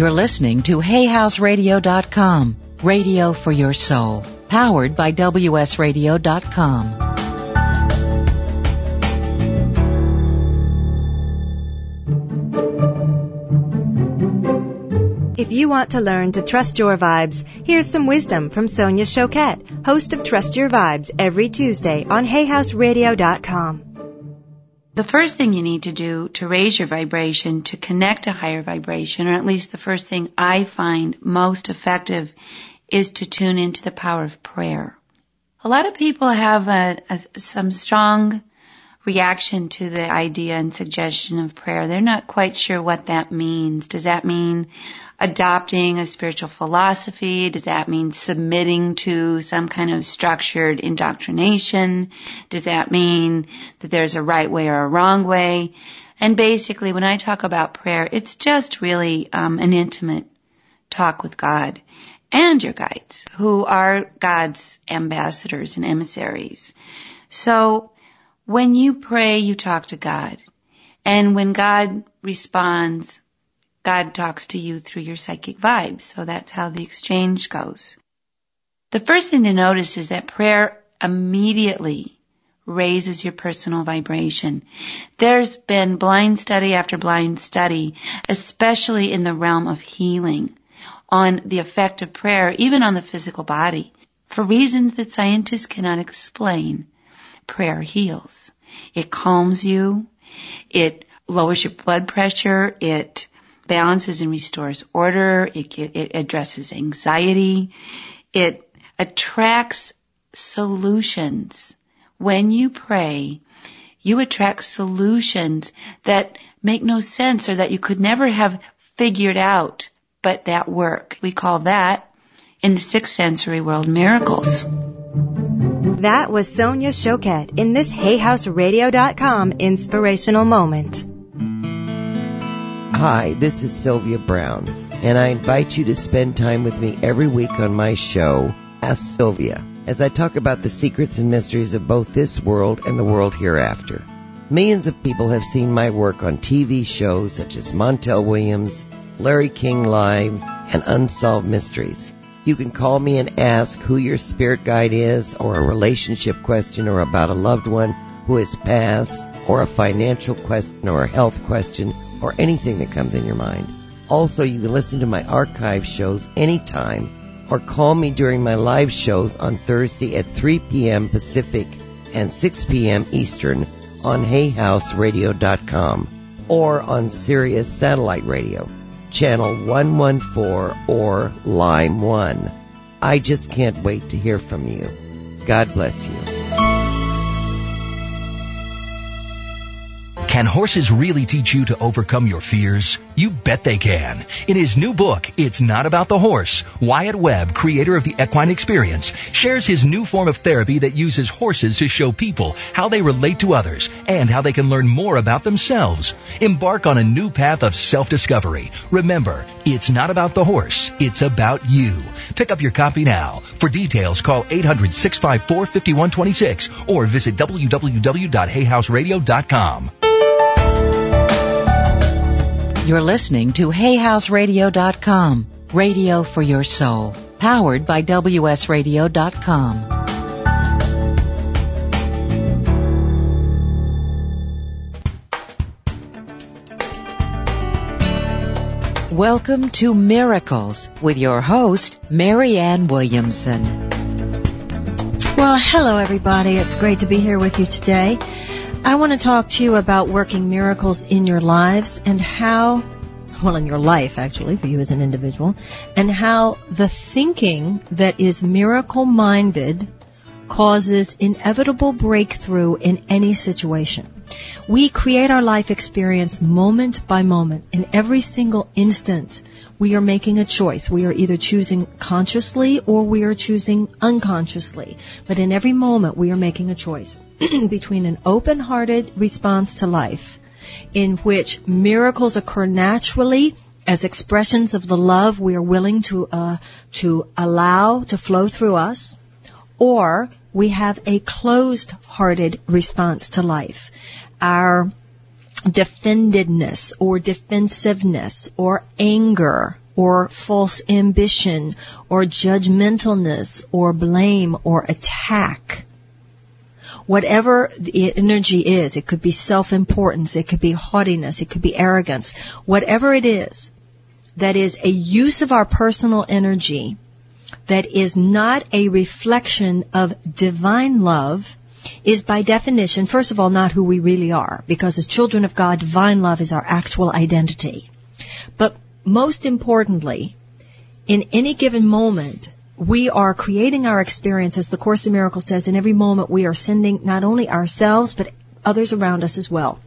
You're listening to HayHouseRadio.com, radio for your soul, powered by WSRadio.com. If you want to learn to trust your vibes, here's some wisdom from Sonia Choquette, host of Trust Your Vibes every Tuesday on HayHouseRadio.com. The first thing you need to do to raise your vibration, to connect to higher vibration, or at least the first thing I find most effective, is to tune into the power of prayer. A lot of people have a, a, some strong reaction to the idea and suggestion of prayer. They're not quite sure what that means. Does that mean adopting a spiritual philosophy? Does that mean submitting to some kind of structured indoctrination? Does that mean that there's a right way or a wrong way? And basically, when I talk about prayer, it's just really um, an intimate talk with God and your guides, who are God's ambassadors and emissaries. So, when you pray, you talk to God. And when God responds, God talks to you through your psychic vibes. So that's how the exchange goes. The first thing to notice is that prayer immediately raises your personal vibration. There's been blind study after blind study, especially in the realm of healing, on the effect of prayer, even on the physical body. For reasons that scientists cannot explain, prayer heals. It calms you. It lowers your blood pressure. It balances and restores order. It, it addresses anxiety. It attracts solutions. When you pray, you attract solutions that make no sense or that you could never have figured out, but that work. We call that in the sixth sensory world miracles. That was Sonia Choquette in this HayHouseRadio.com inspirational moment. Hi, this is Sylvia Browne, and I invite you to spend time with me every week on my show, Ask Sylvia, as I talk about the secrets and mysteries of both this world and the world hereafter. Millions of people have seen my work on TV shows such as Montel Williams, Larry King Live, and Unsolved Mysteries. You can call me and ask who your spirit guide is, or a relationship question, or about a loved one who has passed, or a financial question, or a health question, or anything that comes in your mind. Also, you can listen to my archive shows anytime or call me during my live shows on Thursday at 3 p.m. Pacific and 6 p.m. Eastern on HayHouseRadio.com or on Sirius Satellite Radio, Channel 114 or Line 1. I just can't wait to hear from you. God bless you. Can horses really teach you to overcome your fears? You bet they can. In his new book, It's Not About the Horse, Wyatt Webb, creator of the Equine Experience, shares his new form of therapy that uses horses to show people how they relate to others and how they can learn more about themselves. Embark on a new path of self-discovery. Remember, it's not about the horse, it's about you. Pick up your copy now. For details, call 800-654-5126 or visit www.hayhouseradio.com. You're listening to HayHouseRadio.com, radio for your soul, powered by WSRadio.com. Welcome to Miracles with your host, Marianne Williamson. Well, hello everybody. It's great to be here with you today. I want to talk to you about working miracles in your lives and how, well, in your life actually, for you as an individual, and how the thinking that is miracle minded causes inevitable breakthrough in any situation. We create our life experience moment by moment. In every single instant, we are making a choice. We are either choosing consciously or we are choosing unconsciously. But in every moment, we are making a choice between an open-hearted response to life, in which miracles occur naturally as expressions of the love we are willing to uh, to allow to flow through us, or we have a closed-hearted response to life. Our defendedness or defensiveness or anger or false ambition or judgmentalness or blame or attack. Whatever the energy is, it could be self-importance, it could be haughtiness, it could be arrogance, whatever it is that is a use of our personal energy that is not a reflection of divine love is by definition, first of all, not who we really are, because as children of God, divine love is our actual identity. But most importantly, in any given moment, we are creating our experience, as the Course in Miracles says, in every moment we are sending not only ourselves, but others around us as well.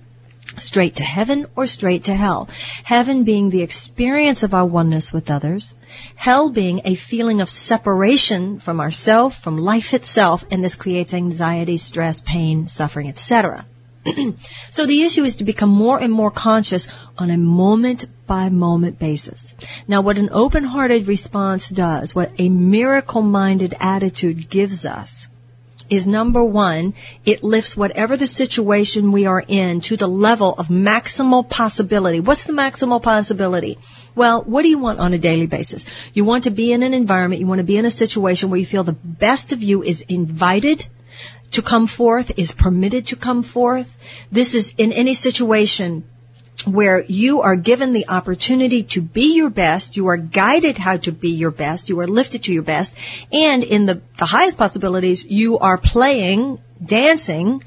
Straight to heaven or straight to hell. Heaven being the experience of our oneness with others. Hell being a feeling of separation from ourself, from life itself, and this creates anxiety, stress, pain, suffering, etc. so the issue is to become more and more conscious on a moment by moment basis. Now what an open-hearted response does, what a miracle-minded attitude gives us, is number one, it lifts whatever the situation we are in to the level of maximal possibility. What's the maximal possibility? Well, what do you want on a daily basis? You want to be in an environment, you want to be in a situation where you feel the best of you is invited, to come forth, is permitted to come forth. This is in any situation where you are given the opportunity to be your best, you are guided how to be your best, you are lifted to your best, and in the, the highest possibilities, you are playing, dancing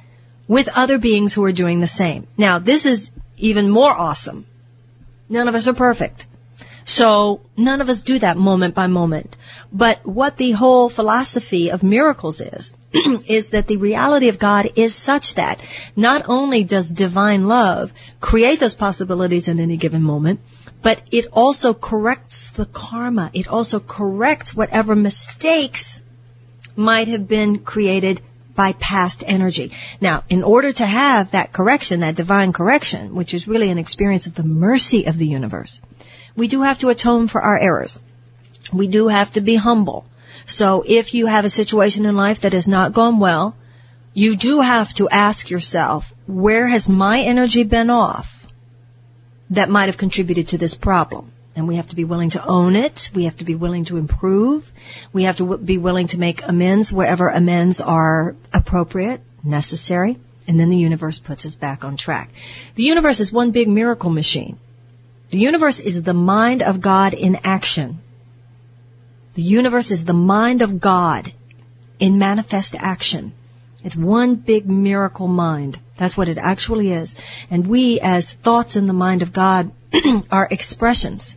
with other beings who are doing the same. Now, this is even more awesome. None of us are perfect. So none of us do that moment by moment. But what the whole philosophy of miracles is, is that the reality of God is such that not only does divine love create those possibilities in any given moment, but it also corrects the karma. It also corrects whatever mistakes might have been created by past energy. Now, in order to have that correction, that divine correction, which is really an experience of the mercy of the universe, we do have to atone for our errors. We do have to be humble. So if you have a situation in life that has not gone well, you do have to ask yourself, where has my energy been off that might have contributed to this problem? And we have to be willing to own it. We have to be willing to improve. We have to w- be willing to make amends wherever amends are appropriate, necessary. And then the universe puts us back on track. The universe is one big miracle machine. The universe is the mind of God in action. The universe is the mind of God in manifest action. It's one big miracle mind. That's what it actually is. And we, as thoughts in the mind of God, are expressions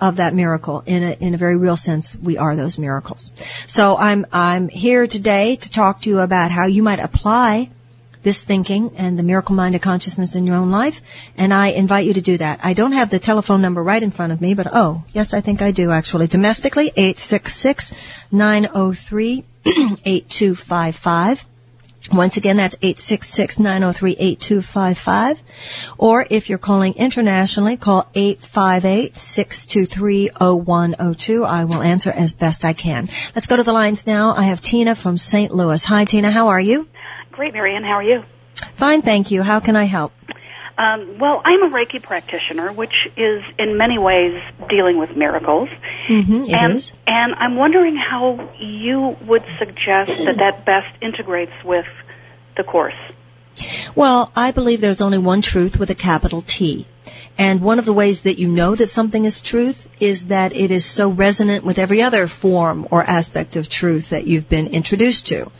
of that miracle. In a, in a very real sense, we are those miracles. So I'm, I'm here today to talk to you about how you might apply this thinking and the miracle mind of consciousness in your own life. And I invite you to do that. I don't have the telephone number right in front of me, but oh, yes, I think I do actually. Domestically, 866-903-8255. Once again, that's 866-903-8255. Or if you're calling internationally, call 858-623-0102. I will answer as best I can. Let's go to the lines now. I have Tina from St. Louis. Hi, Tina. How are you? Great, Marianne. How are you? Fine, thank you. How can I help? Um, well, I'm a Reiki practitioner, which is in many ways dealing with miracles. Mm-hmm, it and, is. and I'm wondering how you would suggest that that best integrates with the course. Well, I believe there's only one truth with a capital T. And one of the ways that you know that something is truth is that it is so resonant with every other form or aspect of truth that you've been introduced to.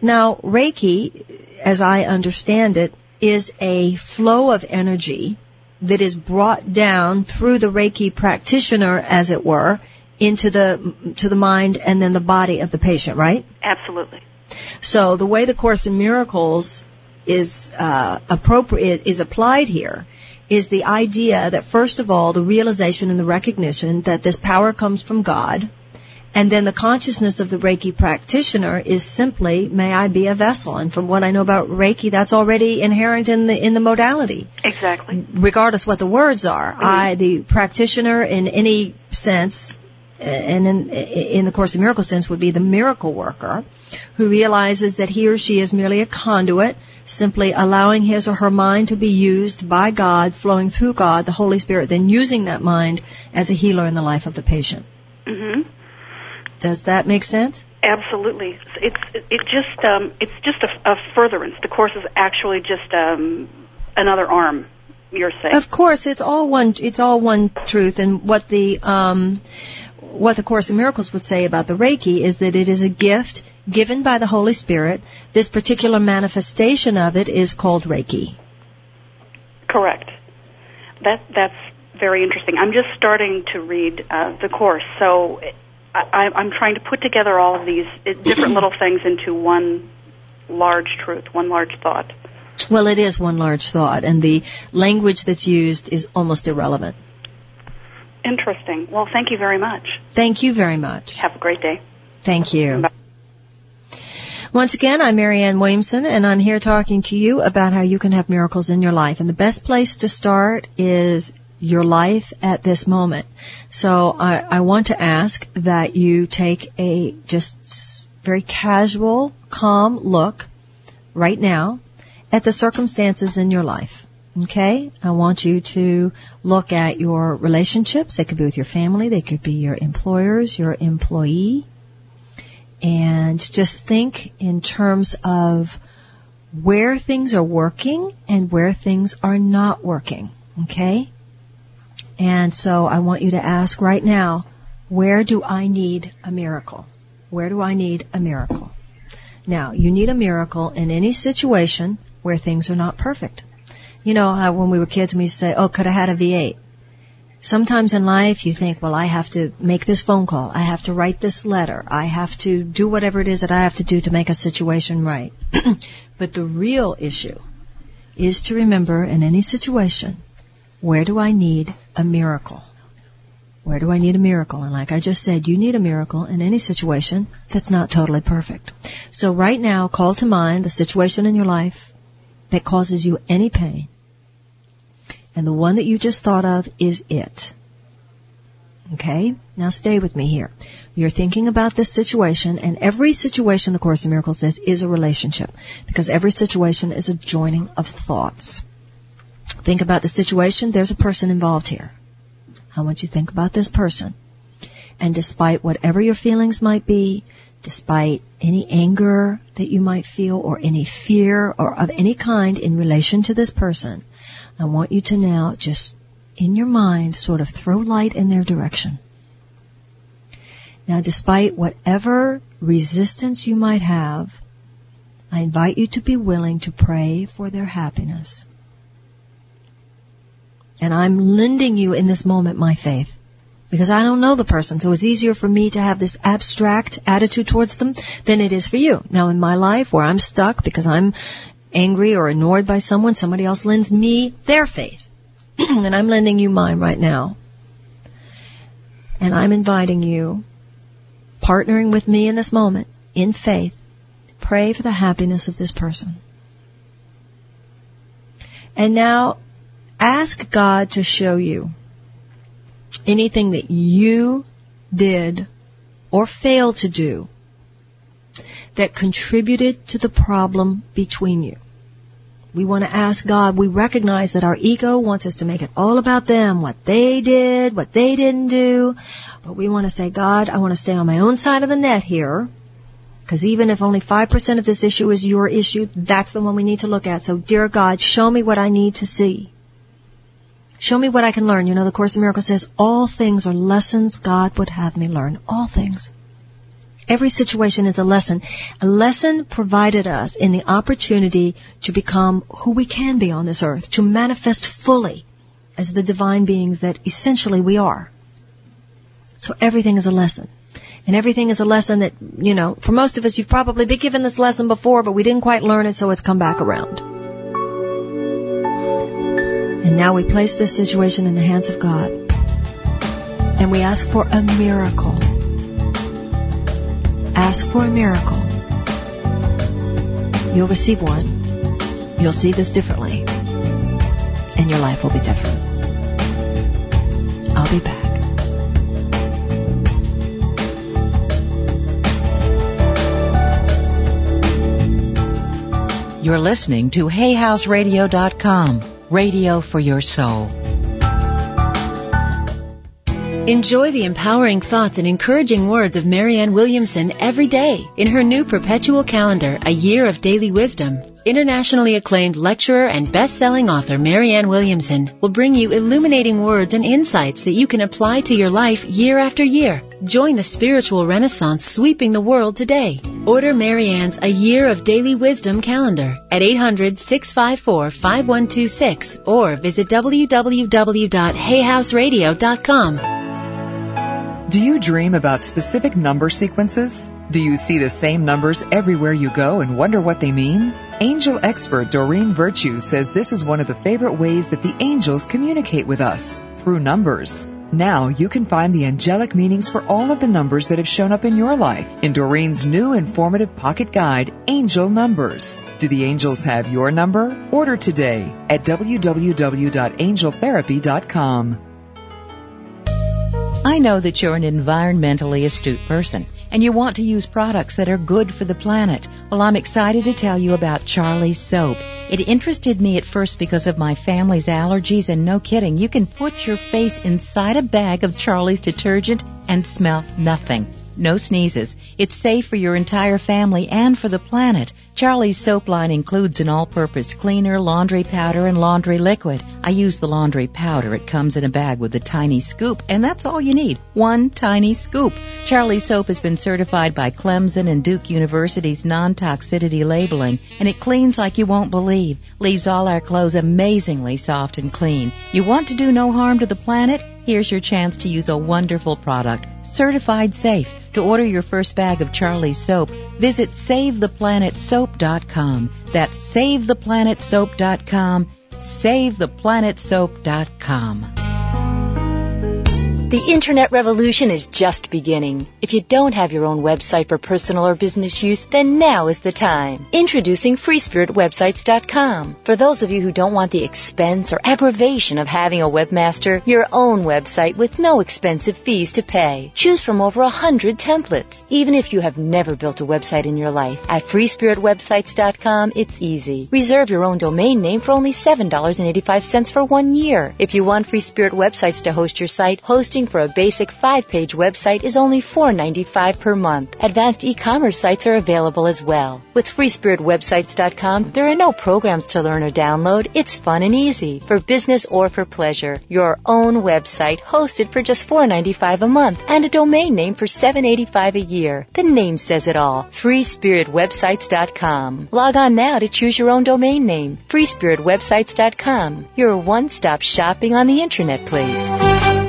Now, Reiki, as I understand it, is a flow of energy that is brought down through the Reiki practitioner, as it were, into the, to the mind and then the body of the patient, right? Absolutely. So the way the Course in Miracles is uh, appropriate is applied here is the idea that first of all the realization and the recognition that this power comes from God and then the consciousness of the Reiki practitioner is simply, may I be a vessel? And from what I know about Reiki, that's already inherent in the in the modality. Exactly. Regardless what the words are, mm-hmm. I, the practitioner, in any sense, and in, in the Course of Miracles sense would be the miracle worker, who realizes that he or she is merely a conduit, simply allowing his or her mind to be used by God, flowing through God, the Holy Spirit, then using that mind as a healer in the life of the patient. hmm Does that make sense? Absolutely. It's it just um, it's just a, a furtherance. The course is actually just um, another arm. You're saying. Of course, it's all one. It's all one truth. And what the um, what the Course in Miracles would say about the Reiki is that it is a gift given by the Holy Spirit. This particular manifestation of it is called Reiki. Correct. That that's very interesting. I'm just starting to read uh, the course, so I, I'm trying to put together all of these uh, different little things into one large truth, one large thought. Well, it is one large thought, and the language that's used is almost irrelevant. Interesting. Well, thank you very much. Thank you very much. Have a great day. Thank you. Bye. Once again, I'm Marianne Williamson, and I'm here talking to you about how you can have miracles in your life. And the best place to start is your life at this moment. So I, I want to ask that you take a just very casual, calm look right now at the circumstances in your life. Okay? I want you to look at your relationships. They could be with your family. They could be your employers, your employee. And just think in terms of where things are working and where things are not working. Okay? And so I want you to ask right now, where do I need a miracle? Where do I need a miracle? Now, you need a miracle in any situation where things are not perfect. You know how when we were kids we used to say, oh, could I had a V8? Sometimes in life you think, well, I have to make this phone call. I have to write this letter. I have to do whatever it is that I have to do to make a situation right. but the real issue is to remember in any situation, where do I need a miracle? Where do I need a miracle? And like I just said, you need a miracle in any situation that's not totally perfect. So right now, call to mind the situation in your life that causes you any pain. And the one that you just thought of is it. Okay? Now stay with me here. You're thinking about this situation, and every situation, the Course in Miracles says, is a relationship. Because every situation is a joining of thoughts. Think about the situation, there's a person involved here. I want you to think about this person. And despite whatever your feelings might be, despite any anger that you might feel or any fear or of any kind in relation to this person, I want you to now just in your mind sort of throw light in their direction. Now despite whatever resistance you might have, I invite you to be willing to pray for their happiness. And I'm lending you in this moment my faith. Because I don't know the person, so it's easier for me to have this abstract attitude towards them than it is for you. Now in my life, where I'm stuck because I'm angry or annoyed by someone, somebody else lends me their faith. and I'm lending you mine right now. And I'm inviting you, partnering with me in this moment, in faith, pray for the happiness of this person. And now, ask God to show you anything that you did or failed to do that contributed to the problem between you. We want to ask God, we recognize that our ego wants us to make it all about them, what they did, what they didn't do, but we want to say, God, I want to stay on my own side of the net here, because even if only 5% of this issue is your issue, that's the one we need to look at. So, dear God, show me what I need to see. Show me what I can learn. You know, the Course in Miracles says all things are lessons God would have me learn. All things. Every situation is a lesson. A lesson provided us in the opportunity to become who we can be on this earth, to manifest fully as the divine beings that essentially we are. So everything is a lesson. And everything is a lesson that, you know, for most of us, you've probably been given this lesson before, but we didn't quite learn it, so it's come back around. And now we place this situation in the hands of God. And we ask for a miracle. Ask for a miracle. You'll receive one. You'll see this differently. And your life will be different. I'll be back. You're listening to HayHouseRadio.com, radio for your soul. Enjoy the empowering thoughts and encouraging words of Marianne Williamson every day in her new perpetual calendar, A Year of Daily Wisdom. Internationally acclaimed lecturer and best-selling author Marianne Williamson will bring you illuminating words and insights that you can apply to your life year after year. Join the spiritual renaissance sweeping the world today. Order Marianne's A Year of Daily Wisdom calendar at 800-654-5126 or visit www.hayhouseradio.com. Do you dream about specific number sequences? Do you see the same numbers everywhere you go and wonder what they mean? Angel expert Doreen Virtue says this is one of the favorite ways that the angels communicate with us through numbers. Now you can find the angelic meanings for all of the numbers that have shown up in your life in Doreen's new informative pocket guide, Angel Numbers. Do the angels have your number? Order today at www.angeltherapy.com. I know that you're an environmentally astute person and you want to use products that are good for the planet. Well, I'm excited to tell you about Charlie's soap. It interested me at first because of my family's allergies and no kidding, you can put your face inside a bag of Charlie's detergent and smell nothing. No sneezes. It's safe for your entire family and for the planet. Charlie's soap line includes an all-purpose cleaner, laundry powder, and laundry liquid. I use the laundry powder. It comes in a bag with a tiny scoop, and that's all you need. One tiny scoop. Charlie's soap has been certified by Clemson and Duke University's non-toxicity labeling, and it cleans like you won't believe. Leaves all our clothes amazingly soft and clean. You want to do no harm to the planet? Here's your chance to use a wonderful product. Certified safe. To order your first bag of Charlie's soap, visit save the SaveThePlanetSoap.com. That's SaveThePlanetSoap.com. SaveThePlanetSoap.com. The internet revolution is just beginning. If you don't have your own website for personal or business use, then now is the time. Introducing FreeSpiritWebsites.com. For those of you who don't want the expense or aggravation of having a webmaster, your own website with no expensive fees to pay. Choose from over a hundred templates. Even if you have never built a website in your life, at FreeSpiritWebsites.com, it's easy. Reserve your own domain name for only $7.85 for one year. If you want Free Spirit Websites to host your site, hosting for a basic five-page website is only $4.95 per month. Advanced e-commerce sites are available as well. With FreeSpiritWebsites.com, there are no programs to learn or download. It's fun and easy for business or for pleasure. Your own website hosted for just $4.95 a month and a domain name for $7.85 a year. The name says it all. FreeSpiritWebsites.com. Log on now to choose your own domain name. FreeSpiritWebsites.com. Your one-stop shopping on the internet place.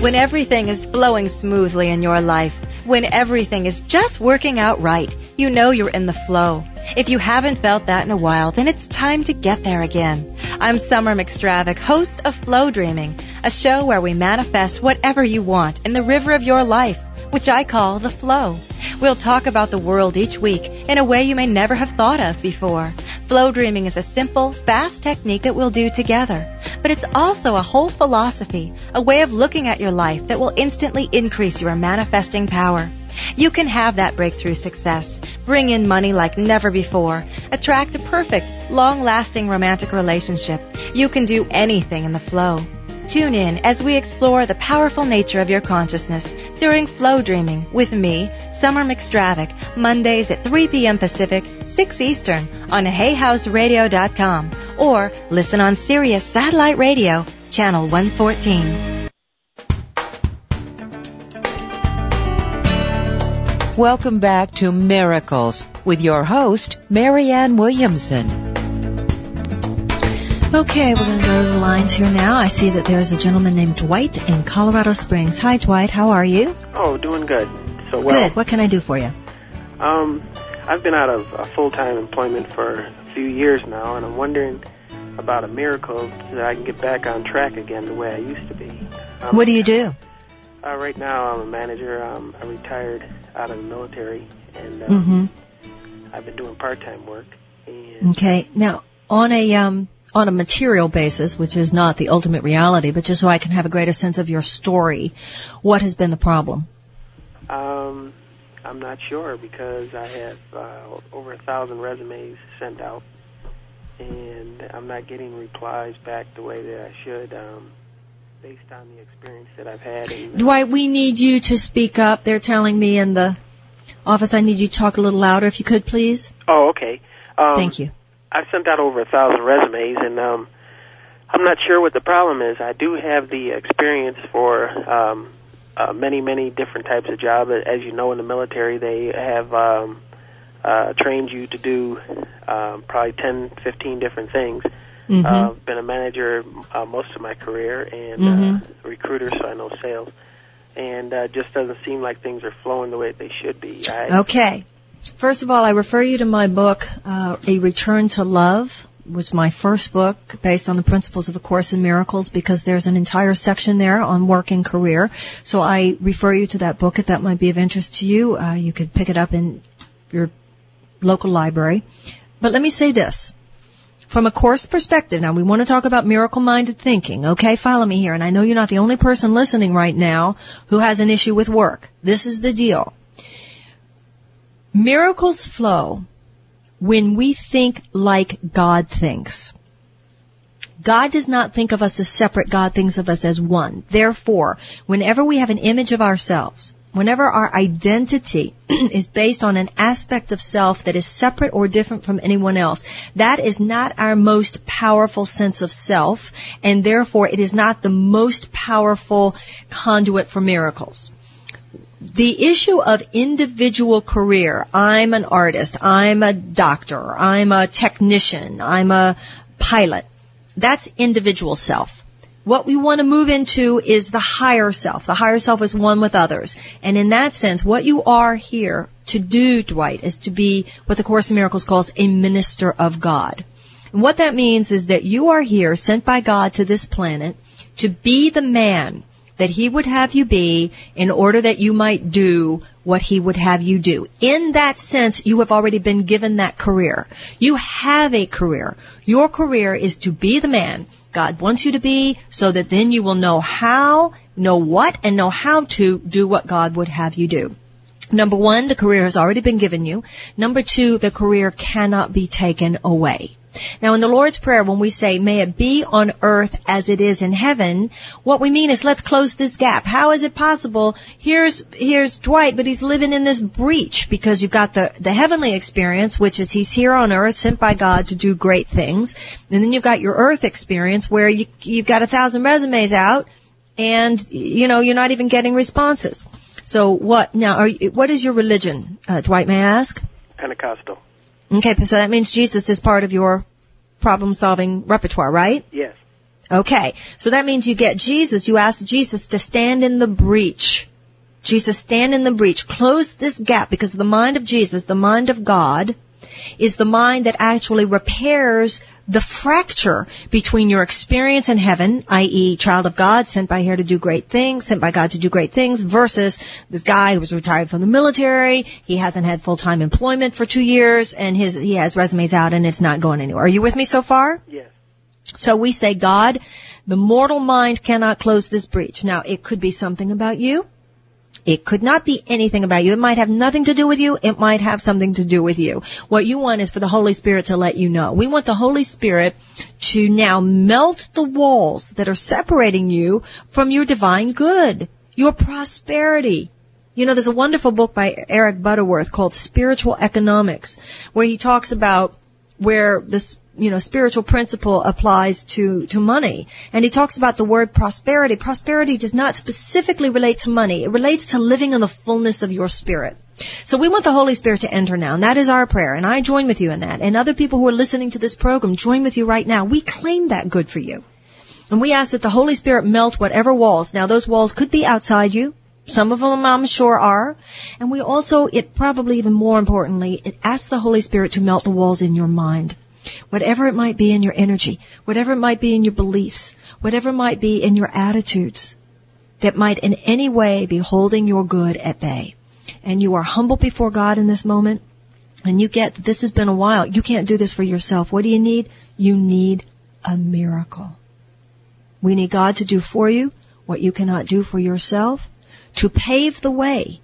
When everything is flowing smoothly in your life, when everything is just working out right, you know you're in the flow. If you haven't felt that in a while, then it's time to get there again. I'm Summer McStravick, host of Flow Dreaming, a show where we manifest whatever you want in the river of your life, which I call the flow. We'll talk about the world each week in a way you may never have thought of before. Flow dreaming is a simple, fast technique that we'll do together. But it's also a whole philosophy, a way of looking at your life that will instantly increase your manifesting power. You can have that breakthrough success, bring in money like never before, attract a perfect, long-lasting romantic relationship. You can do anything in the flow. Tune in as we explore the powerful nature of your consciousness during Flow Dreaming with me, Summer McStravick, Mondays at 3 p.m. Pacific, 6 Eastern on HayHouseRadio.com or listen on Sirius Satellite Radio, Channel 114. Welcome back to Miracles with your host, Marianne Williamson. Okay, we're going to go to the lines here now. I see that there's a gentleman named Dwight in Colorado Springs. Hi, Dwight. How are you? Oh, doing good. So well. Good. What can I do for you? Um, I've been out of uh, full-time employment for a few years now, and I'm wondering about a miracle that I can get back on track again the way I used to be. Um, what do you do? Uh, right now, I'm a manager. Um, I retired out of the military, and um, Mm-hmm. I've been doing part-time work. And Okay. Now, on a um, on a material basis, which is not the ultimate reality, but just so I can have a greater sense of your story, what has been the problem? um, I'm not sure because I have uh, over a thousand resumes sent out, and I'm not getting replies back the way that I should, um, based on the experience that I've had. In, Dwight, we need you to speak up. They're telling me in the office I need you to talk a little louder if you could, please. oh, okay. Um, Thank you. I've sent out over a thousand resumes, and um, I'm not sure what the problem is. I do have the experience for um, uh, many, many different types of jobs. As you know, in the military, they have um, uh, trained you to do um, probably 10, 15 different things. Mhm. Uh, been a manager uh, most of my career and uh, a recruiter, so I know sales. And uh, just doesn't seem like things are flowing the way they should be. I, Okay. First of all, I refer you to my book, uh, A Return to Love, which is my first book based on the principles of A Course in Miracles because there's an entire section there on work and career. So I refer you to that book if that might be of interest to you. Uh, you could pick it up in your local library. But let me say this. From a course perspective, now we want to talk about miracle-minded thinking, okay? Follow me here. And I know you're not the only person listening right now who has an issue with work. This is the deal. Miracles flow when we think like God thinks. God does not think of us as separate. God thinks of us as one. Therefore, whenever we have an image of ourselves, whenever our identity is based on an aspect of self that is separate or different from anyone else, that is not our most powerful sense of self, and therefore it is not the most powerful conduit for miracles the issue of individual career, I'm an artist, I'm a doctor, I'm a technician, I'm a pilot, that's individual self. What we want to move into is the higher self. The higher self is one with others. And in that sense, what you are here to do, Dwight, is to be what the Course in Miracles calls a minister of God. And what that means is that you are here, sent by God to this planet, to be the man that he would have you be in order that you might do what he would have you do. In that sense, you have already been given that career. You have a career. Your career is to be the man God wants you to be so that then you will know how, know what, and know how to do what God would have you do. Number one, the career has already been given you. Number two, the career cannot be taken away. Now in the Lord's Prayer, when we say, may it be on earth as it is in heaven, what we mean is let's close this gap. How is it possible? Here's, here's Dwight, but he's living in this breach because you've got the, the heavenly experience, which is he's here on earth, sent by God to do great things. And then you've got your earth experience where you, you've got a thousand resumes out and, you know, you're not even getting responses. So what, now, are what is your religion, uh, Dwight, may I ask? Pentecostal. Okay, so that means Jesus is part of your problem solving repertoire, right? Yes. Okay, so that means you get Jesus, you ask Jesus to stand in the breach. Jesus, stand in the breach. Close this gap because the mind of Jesus, the mind of God, is the mind that actually repairs the fracture between your experience in heaven, i.e. child of God, sent by here to do great things, sent by God to do great things, versus this guy who was retired from the military, he hasn't had full-time employment for two years, and his, he has resumes out and it's not going anywhere. Are you with me so far? Yes. So we say, God, the mortal mind cannot close this breach. Now, it could be something about you. It could not be anything about you. It might have nothing to do with you. It might have something to do with you. What you want is for the Holy Spirit to let you know. We want the Holy Spirit to now melt the walls that are separating you from your divine good, your prosperity. You know, there's a wonderful book by Eric Butterworth called Spiritual Economics, where he talks about where this you know spiritual principle applies to to money. And he talks about the word prosperity. Prosperity does not specifically relate to money. It relates to living in the fullness of your spirit. So we want the holy spirit to enter now and that is our prayer. And i join with you in that. And other people who are listening to this program join with you right now. We claim that good for you. And we ask that the holy spirit melt whatever walls. Now those walls could be outside you some of them I'm sure are. And we also, it probably even more importantly, it asks the Holy Spirit to melt the walls in your mind. Whatever it might be in your energy, whatever it might be in your beliefs, whatever it might be in your attitudes that might in any way be holding your good at bay. And you are humble before God in this moment, and you get that this has been a while. You can't do this for yourself. What do you need? You need a miracle. We need God to do for you what you cannot do for yourself to pave the way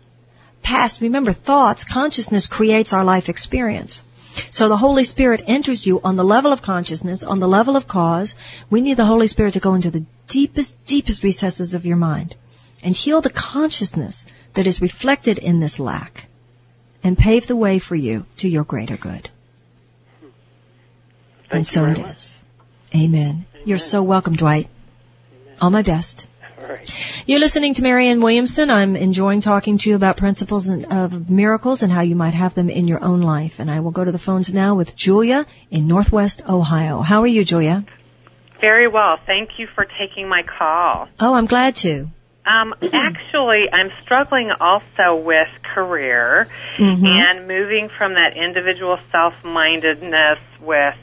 past, remember thoughts, consciousness creates our life experience. So the Holy Spirit enters you on the level of consciousness, on the level of cause. We need the Holy Spirit to go into the deepest, deepest recesses of your mind and heal the consciousness that is reflected in this lack and pave the way for you to your greater good. Thank and so it much. is. Amen. You're so welcome, Dwight. All my best. All right. You're listening to Marianne Williamson. I'm enjoying talking to you about principles and- of miracles and how you might have them in your own life. And I will go to the phones now with Julia in Northwest Ohio. How are you, Julia? Very well. Thank you for taking my call. Oh, I'm glad to. Um, actually, I'm struggling also with career Mhm. and moving from that individual self-mindedness with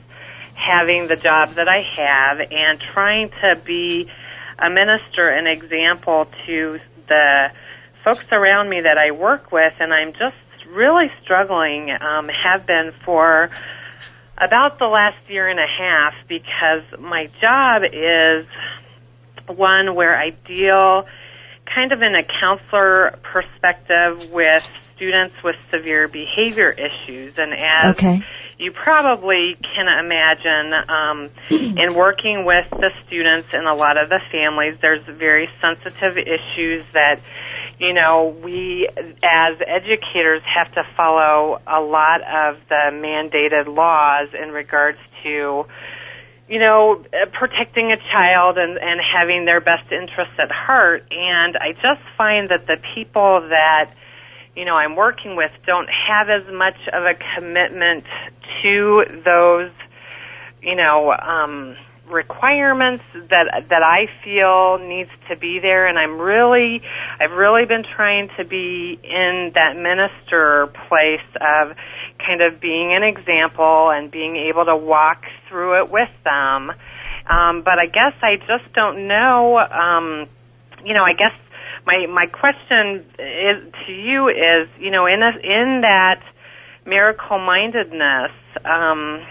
having the job that I have and trying to be a minister, an example to the folks around me that I work with, and I'm just really struggling, um, have been for about the last year and a half because my job is one where I deal kind of in a counselor perspective with students with severe behavior issues and as Okay. You probably can imagine um, in working with the students and a lot of the families there's very sensitive issues that you know we as educators have to follow a lot of the mandated laws in regards to you know, protecting a child and, and having their best interests at heart. And I just find that the people that, you know, I'm working with don't have as much of a commitment to those, you know, um, requirements that that I feel needs to be there and I'm really I've really been trying to be in that minister place of kind of being an example and being able to walk through it with them. Um, but I guess I just don't know. Um, you know, I guess my my question is, to you is, you know, in a, in that miracle mindedness. Um,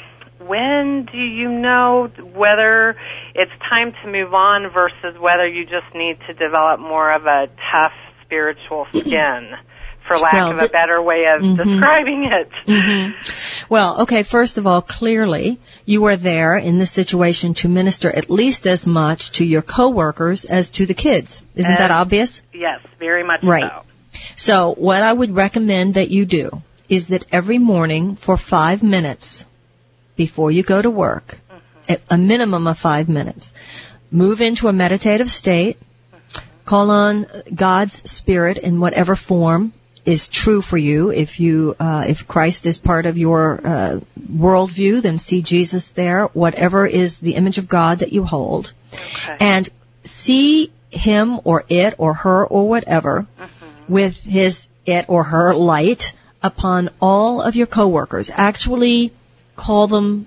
when do you know whether it's time to move on versus whether you just need to develop more of a tough spiritual skin, for lack Well, of a better way of Mhm. describing it? hmm Well, okay, first of all, clearly you are there in this situation to minister at least as much to your coworkers as to the kids. Isn't that obvious? Yes, very much Right. so. So what I would recommend that you do is that every morning for five minutes before you go to work, at a minimum of five minutes, move into a meditative state, call on God's Spirit in whatever form is true for you. If you, uh, if Christ is part of your uh, worldview, then see Jesus there. Whatever is the image of God that you hold, and see him or it or her or whatever with his it or her light upon all of your coworkers. Actually call them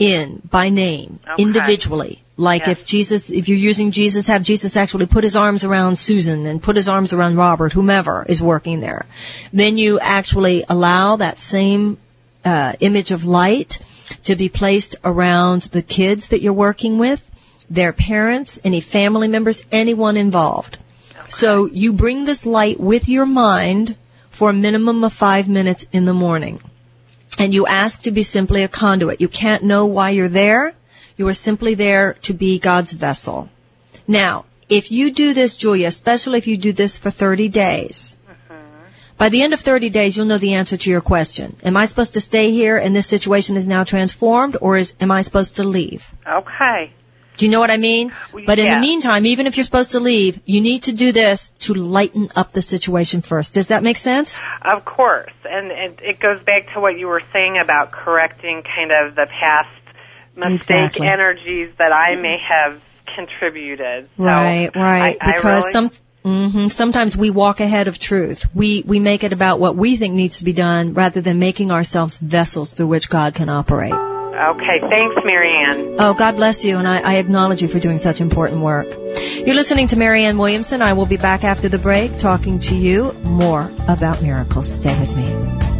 in by name Okay. individually. Like Yes. if Jesus, if you're using Jesus, have Jesus actually put his arms around Susan and put his arms around Robert, whomever is working there. Then you actually allow that same uh, image of light to be placed around the kids that you're working with, their parents, any family members, anyone involved. So you bring this light with your mind for a minimum of five minutes in the morning. And you ask to be simply a conduit. You can't know why you're there. You are simply there to be God's vessel. Now, if you do this, Julia, especially if you do this for 30 days, uh-huh. by the end of 30 days, you'll know the answer to your question. Am I supposed to stay here and this situation is now transformed, or is, am I supposed to leave? Okay. Do you know what I mean? But in yeah. the meantime, even if you're supposed to leave, you need to do this to lighten up the situation first. Does that make sense? Of course, and it, it goes back to what you were saying about correcting kind of the past mistake Exactly. energies that I may have contributed. So Right, right. I, I because really, some hmm sometimes we walk ahead of truth. We we make it about what we think needs to be done rather than making ourselves vessels through which God can operate. Okay, thanks, Marianne. Oh, God bless you, and I, I acknowledge you for doing such important work. You're listening to Marianne Williamson. I will be back after the break talking to you more about miracles. Stay with me.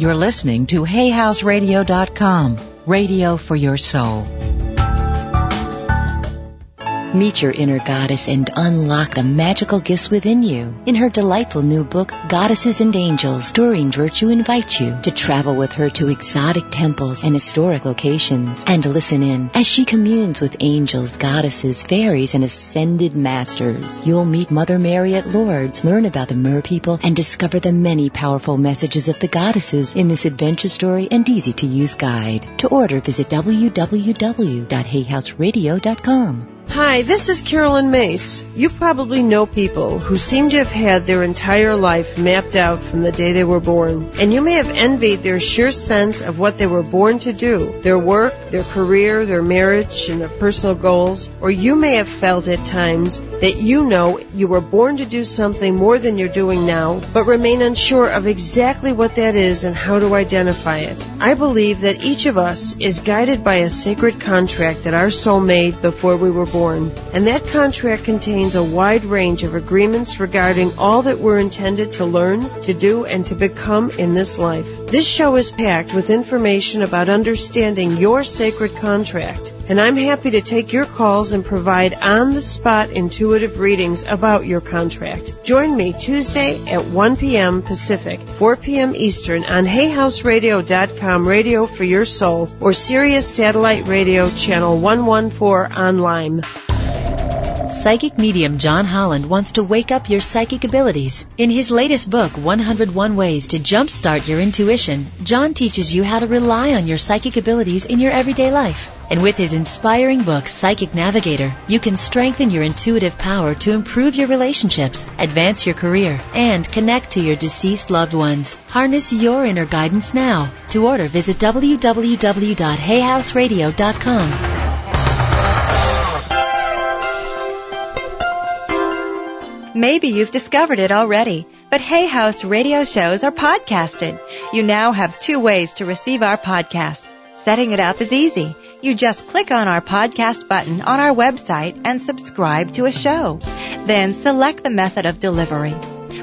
You're listening to HayHouseRadio.com, radio for your soul. Meet your inner goddess and unlock the magical gifts within you. In her delightful new book, Goddesses and Angels, Doreen Virtue invites you to travel with her to exotic temples and historic locations and listen in as she communes with angels, goddesses, fairies, and ascended masters. You'll meet Mother Mary at Lourdes, learn about the Mer people, and discover the many powerful messages of the goddesses in this adventure story and easy to use guide. To order, visit www.hayhouseradio.com. Hi, this is Caroline Myss. You probably know people who seem to have had their entire life mapped out from the day they were born. And you may have envied their sure sense of what they were born to do their work, their career, their marriage, and their personal goals. Or you may have felt at times that you know you were born to do something more than you're doing now, but remain unsure of exactly what that is and how to identify it. I believe that each of us is guided by a sacred contract that our soul made before we were born born, and that contract contains a wide range of agreements regarding all that we're intended to learn, to do, and to become in this life. This show is packed with information about understanding your sacred contract, and I'm happy to take your calls and provide on the spot intuitive readings about your contract. Join me Tuesday at 1 p.m. Pacific, 4 p.m. Eastern on HayHouseRadio.com Radio for Your Soul or Sirius Satellite Radio Channel 114 online. Psychic medium John Holland wants to wake up your psychic abilities. In his latest book, 101 Ways to Jumpstart Your Intuition, John teaches you how to rely on your psychic abilities in your everyday life. And with his inspiring book, Psychic Navigator, you can strengthen your intuitive power to improve your relationships, advance your career, and connect to your deceased loved ones. Harness your inner guidance now. To order, visit www.hayhouseradio.com. Maybe you've discovered it already, but Hay House radio shows are podcasted. You now have two ways to receive our podcasts. Setting it up is easy. You just click on our podcast button on our website and subscribe to a show. Then select the method of delivery.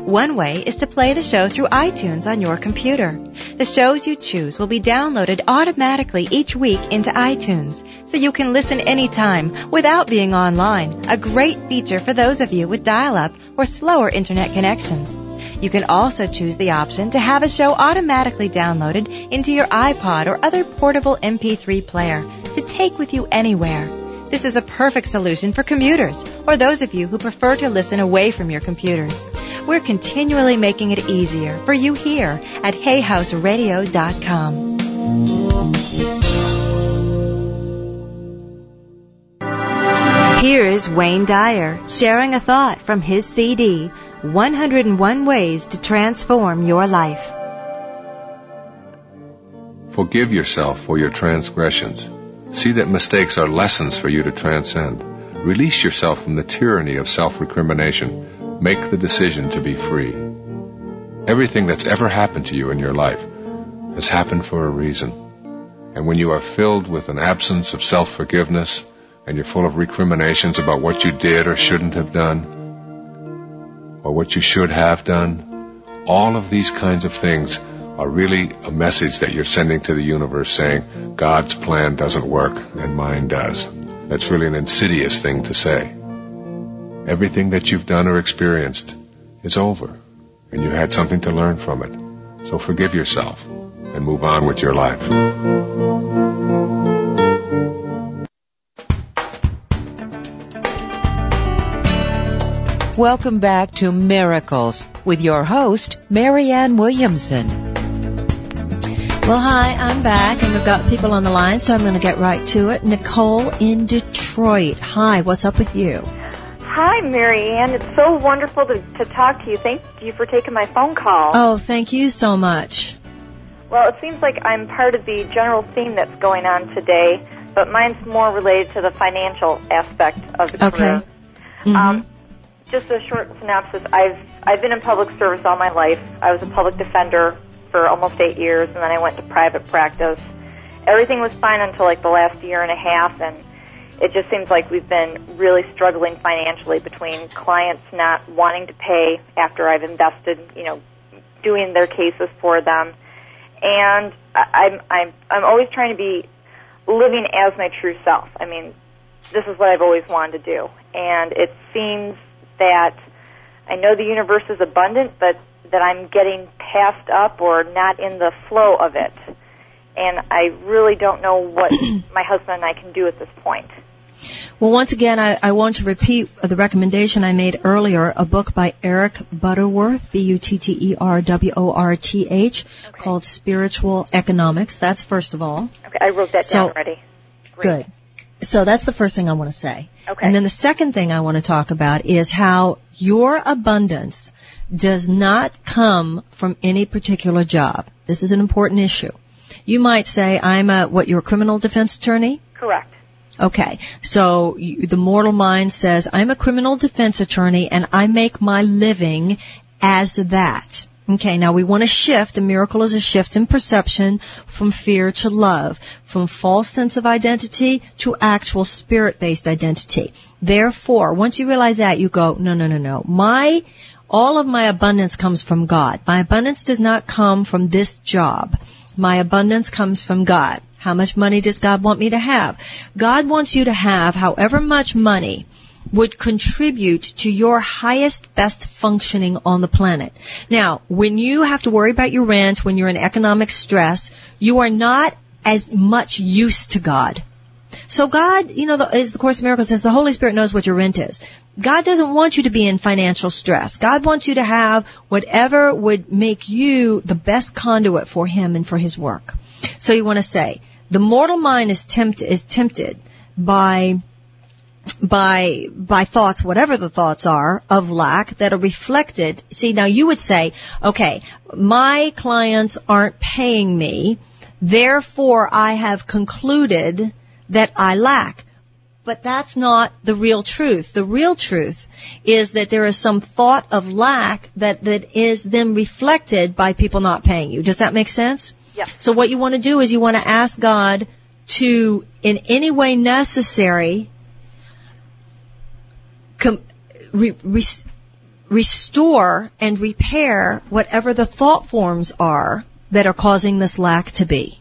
One way is to play the show through iTunes on your computer. The shows you choose will be downloaded automatically each week into iTunes, so you can listen anytime without being online. A great feature for those of you with dial-up or slower internet connections. You can also choose the option to have a show automatically downloaded into your iPod or other portable MP3 player to take with you anywhere. This is a perfect solution for commuters or those of you who prefer to listen away from your computers. We're continually making it easier for you here at hayhouseradio.com. Here is Wayne Dyer sharing a thought from his CD, 101 Ways to Transform Your Life. Forgive yourself for your transgressions. See that mistakes are lessons for you to transcend. Release yourself from the tyranny of self-recrimination Make the decision to be free. Everything that's ever happened to you in your life has happened for a reason. And when you are filled with an absence of self-forgiveness and you're full of recriminations about what you did or shouldn't have done, or what you should have done, all of these kinds of things are really a message that you're sending to the universe saying, God's plan doesn't work and mine does. That's really an insidious thing to say. Everything that you've done or experienced is over, and you had something to learn from it. So forgive yourself and move on with your life. Welcome back to Miracles with your host, Marianne Williamson. Well, hi, I'm back, and we've got people on the line, so I'm going to get right to it. Nicole in Detroit. Hi, what's up with you? Hi, Marianne. It's so wonderful to, to talk to you. Thank you for taking my phone call. Oh, thank you so much. Well, it seems like I'm part of the general theme that's going on today, but mine's more related to the financial aspect of the okay. career. Mm-hmm. Um, just a short synopsis. I've I've been in public service all my life. I was a public defender for almost eight years, and then I went to private practice. Everything was fine until like the last year and a half, and it just seems like we've been really struggling financially between clients not wanting to pay after I've invested, you know, doing their cases for them, and I'm I'm I'm always trying to be living as my true self. I mean, this is what I've always wanted to do, and it seems that I know the universe is abundant, but that I'm getting passed up or not in the flow of it, and I really don't know what my husband and I can do at this point. Well, once again, I, I want to repeat the recommendation I made earlier, a book by Eric Butterworth, B-U-T-T-E-R-W-O-R-T-H, called Spiritual Economics. That's first of all. Okay, I wrote that So- down already. Good. So that's the first thing I want to say. Okay. And then the second thing I want to talk about is how your abundance does not come from any particular job. This is an important issue. You might say, I'm a, what, you're a criminal defense attorney? Correct. Okay, so you, the mortal mind says, I'm a criminal defense attorney and I make my living as that. Okay, now we want to shift, a miracle is a shift in perception from fear to love, from false sense of identity to actual spirit-based identity. Therefore, once you realize that, you go, no, no, no, no. My, all of my abundance comes from God. My abundance does not come from this job. My abundance comes from God. How much money does God want me to have? God wants you to have however much money would contribute to your highest, best functioning on the planet. Now, when you have to worry about your rent, when you're in economic stress, you are not as much use to God. So God, you know, the, as the Course of Miracles says, the Holy Spirit knows what your rent is. God doesn't want you to be in financial stress. God wants you to have whatever would make you the best conduit for Him and for His work. So you want to say, the mortal mind is tempted, is tempted by by by thoughts whatever the thoughts are of lack that are reflected see now you would say okay my clients aren't paying me therefore i have concluded that i lack but that's not the real truth the real truth is that there is some thought of lack that that is then reflected by people not paying you does that make sense Yeah. so what you want to do is you want to ask god to in any way necessary com- re- res- restore and repair whatever the thought forms are that are causing this lack to be.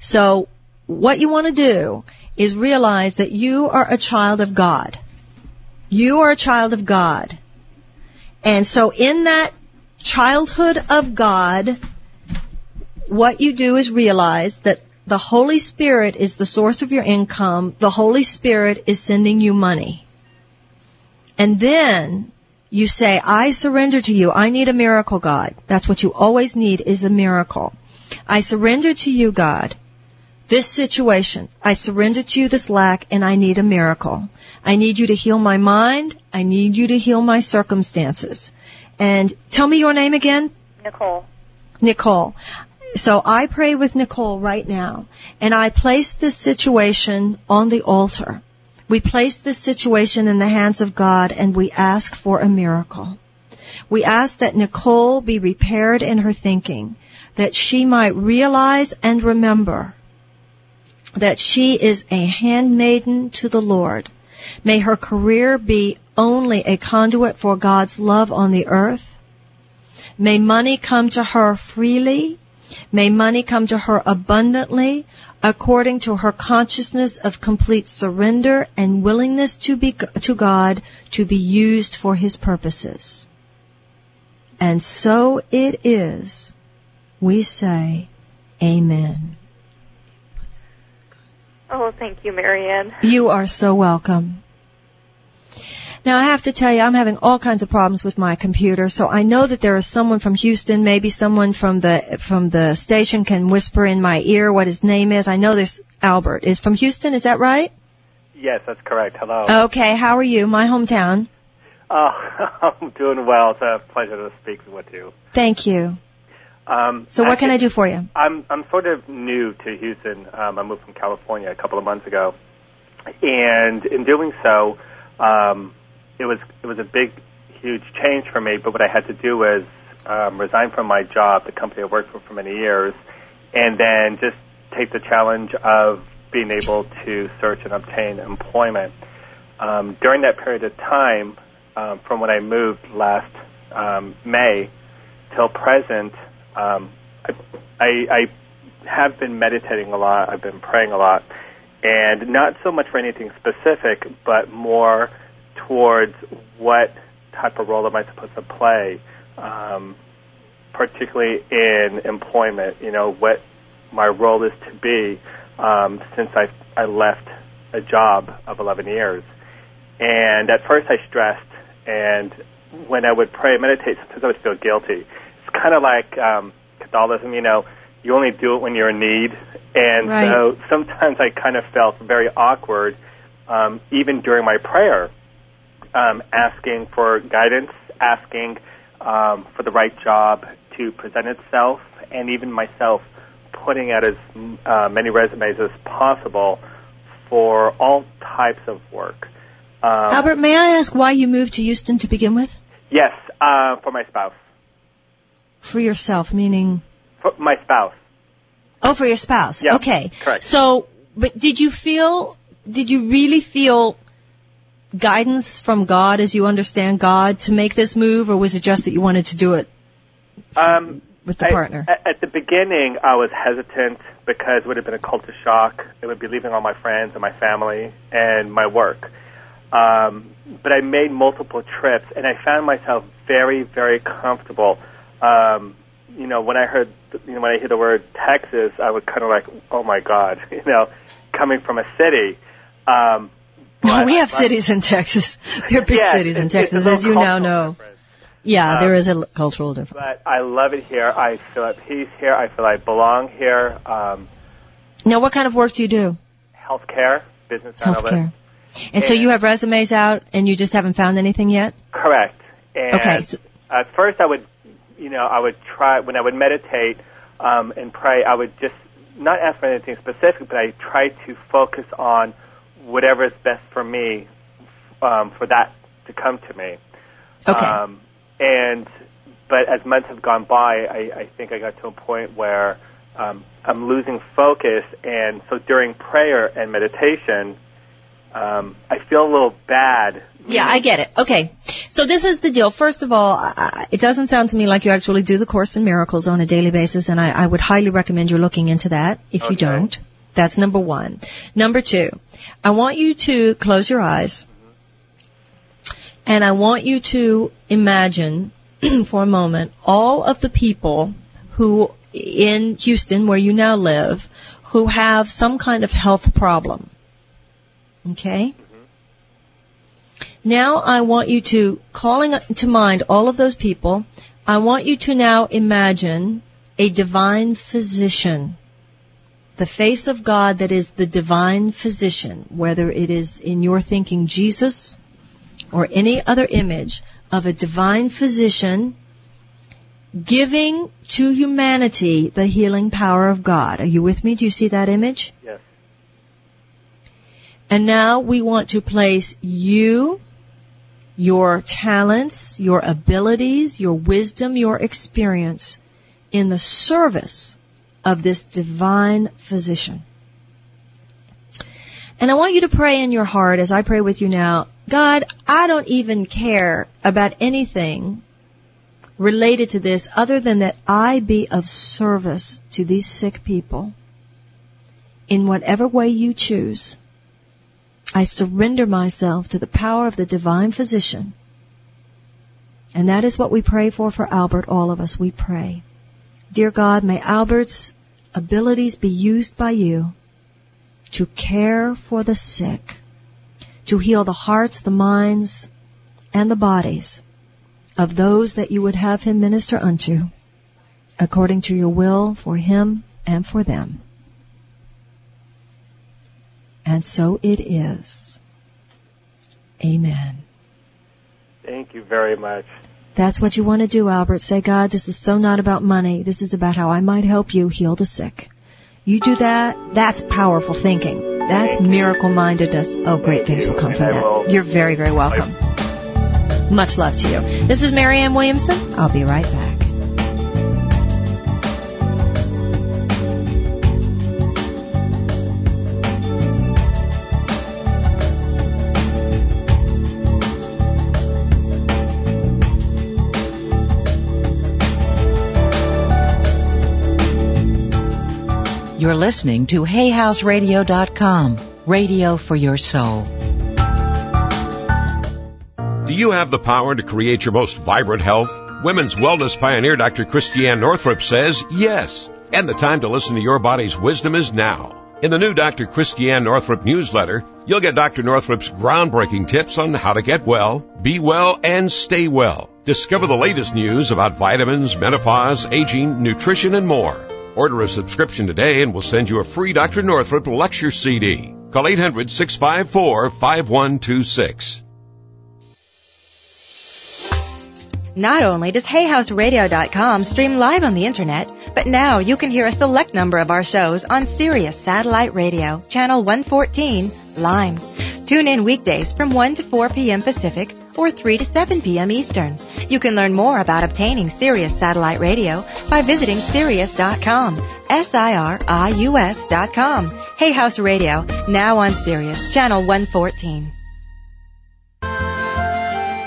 So what you want to do is realize that you are a child of God. You are a child of God. And so in that childhood of God, what you do is realize that the Holy Spirit is the source of your income. The Holy Spirit is sending you money. And then you say, I surrender to you. I need a miracle, God. That's what you always need is a miracle. I surrender to you, God. This situation, I surrender to you this lack and I need a miracle. I need you to heal my mind. I need you to heal my circumstances. And tell me your name again. Nicole. Nicole. So I pray with Nicole right now, and I place this situation on the altar. We place this situation in the hands of God, and we ask for a miracle. We ask that Nicole be repaired in her thinking, that she might realize and remember that she is a handmaiden to the Lord. May her career be only a conduit for God's love on the earth. May money come to her freely. May money come to her abundantly according to her consciousness of complete surrender and willingness to be to God to be used for his purposes. And so it is. We say amen. Oh, thank you, Marianne. You are so welcome. Now I have to tell you, I'm having all kinds of problems with my computer, so I know that there is someone from Houston, maybe someone from the, from the station can whisper in my ear what his name is. I know there's Albert. Is from Houston, is that right? Yes, that's correct. Hello. Okay, how are you? My hometown. Oh, I'm doing well. It's a pleasure to speak with you. Thank you. Um, So what can I do for you? I'm I'm sort of new to Houston. Um, I moved from California a couple of months ago, and in doing so, um, it was it was a big, huge change for me. But what I had to do was um, resign from my job, the company I worked for for many years, and then just take the challenge of being able to search and obtain employment. Um, during that period of time, um, from when I moved last um, May till present, um, I, I I have been meditating a lot. I've been praying a lot, and not so much for anything specific, but more towards what type of role am I supposed to play, um, particularly in employment. You know what my role is to be um, since I I left a job of 11 years, and at first I stressed, and when I would pray meditate, sometimes I would feel guilty. Kind of like um, Catholicism, you know, you only do it when you're in need, and Right. so sometimes I kind of felt very awkward, um, even during my prayer, um, asking for guidance, asking um, for the right job to present itself, and even myself putting out as uh, many resumes as possible for all types of work. Um, Albert, may I ask why you moved to Houston to begin with? Yes, uh, for my spouse. For yourself, meaning For my spouse. oh, for your spouse. Yeah, okay. correct. So, but did you feel? Did you really feel guidance from God, as you understand God, to make this move, or was it just that you wanted to do it Um, with the I- partner? At, the beginning, I was hesitant because it would have been a culture shock. It would be leaving all my friends and my family and my work. Um, but I made multiple trips, and I found myself very, very comfortable. Um, you know, when I heard, you know, when I hear the word Texas, I would kind of like, oh my God, you know, coming from a city. Um, No, we have cities in Texas. They're big Yeah, cities in Texas, as you now know. Yeah, Um, there is a cultural difference. but I love it here. I feel at peace here. I feel I belong here. Um, Now, what kind of work do you do? healthcare, business analyst. Healthcare. And so you have resumes out, and you just haven't found anything yet. Correct. And Okay, so- at first I would, you know, I would try, when I would meditate um, and pray, I would just not ask for anything specific, but I try to focus on whatever is best for me um, for that to come to me. Okay. Um, and, but as months have gone by, I, I think I got to a point where um, I'm losing focus, and so during prayer and meditation, um, I feel a little bad Yeah, I get it. Okay. So this is the deal. First of all, I- it doesn't sound to me like you actually do the Course in Miracles on a daily basis, and I, I would highly recommend you looking into that if you don't. That's number one. Number two, I want you to close your eyes, and I want you to imagine for a moment all of the people who in Houston, where you now live, who have some kind of health problem. Okay? Now I want you to, calling to mind all of those people, I want you to now imagine a divine physician. The face of God that is the divine physician, whether it is in your thinking Jesus or any other image of a divine physician giving to humanity the healing power of God. Are you with me? Do you see that image? Yes. And now we want to place you, your talents, your abilities, your wisdom, your experience in the service of this divine physician. And I want you to pray in your heart as I pray with you now, God, I don't even care about anything related to this other than that I be of service to these sick people in whatever way you choose. I surrender myself to the power of the divine physician. And that is what we pray for for Albert, all of us. We pray. Dear God, may Albert's abilities be used by you to care for the sick, to heal the hearts, the minds, and the bodies of those that you would have him minister unto, according to your will for him and for them. And so it is. Amen. Thank you very much. That's what you want to do, Albert. Say, God, this is so not about money. This is about how I might help you heal the sick. You do that, that's powerful thinking. That's miracle mindedness. Oh, great things will come from that. You're very, very welcome. Much love to you. This is Marianne Williamson. I'll be right back. You're listening to HayHouseRadio.com, radio for your soul. Do you have the power to create your most vibrant health? Women's wellness pioneer Dr. Christiane Northrup says yes. And the time to listen to your body's wisdom is now. In the new Dr. Christiane Northrup newsletter, you'll get Dr. Northrup's groundbreaking tips on how to get well, be well, and stay well. Discover the latest news about vitamins, menopause, aging, nutrition, and more. Order a subscription today and we'll send you a free Dr. Northrup lecture CD. Call 800 654 5126. Not only does HayHouseRadio.com stream live on the internet, but now you can hear a select number of our shows on Sirius Satellite Radio, Channel 114, Lime. Tune in weekdays from 1 to 4 p.m. Pacific or 3 to 7 p.m. Eastern. You can learn more about obtaining Sirius Satellite Radio by visiting Sirius.com. S-I-R-I-U-S.com. Hay House Radio, now on Sirius, Channel 114.